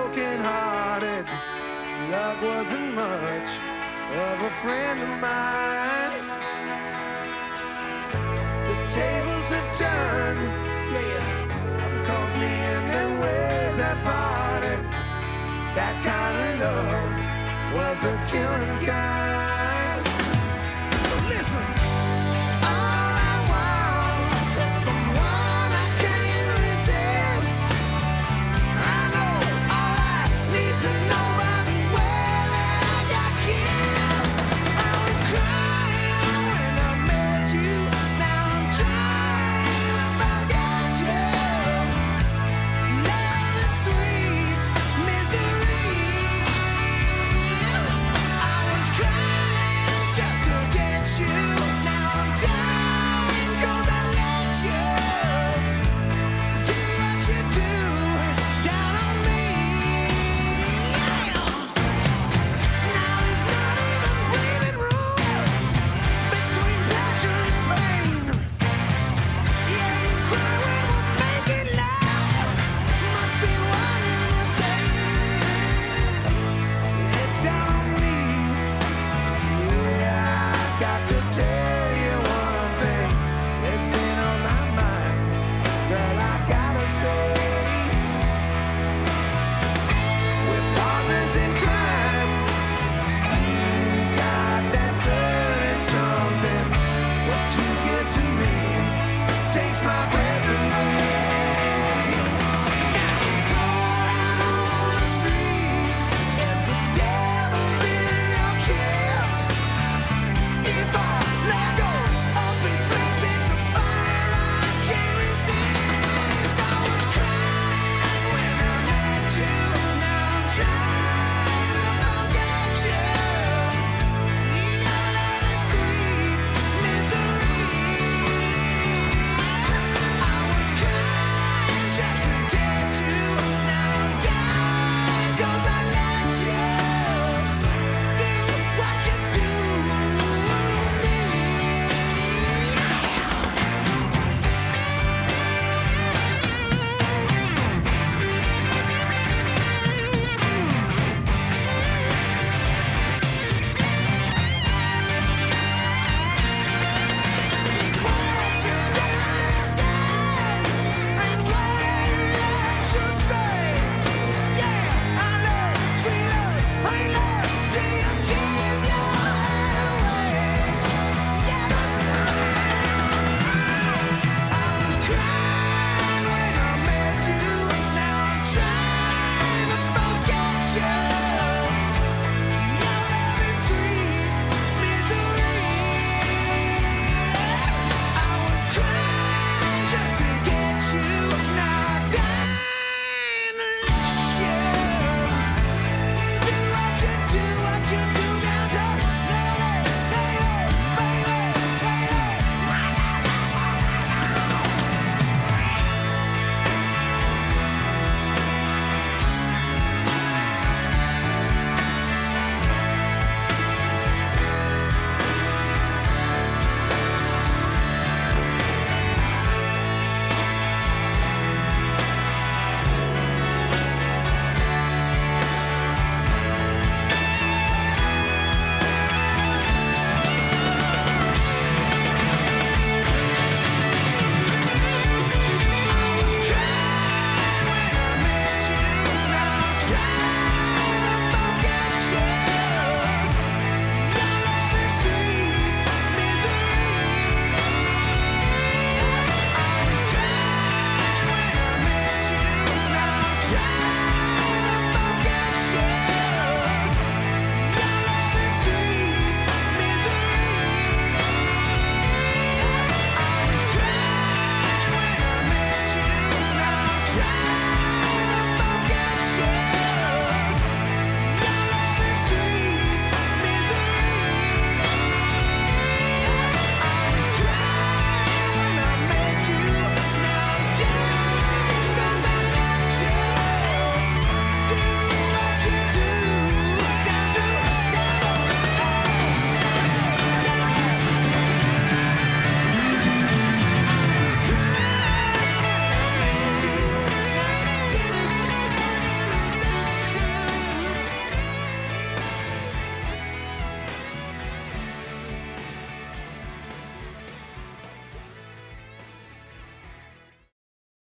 Brokenhearted. Love wasn't much of a friend of mine. The tables have turned, yeah. And calls me and then where's that party? That kind of love was the killing kind.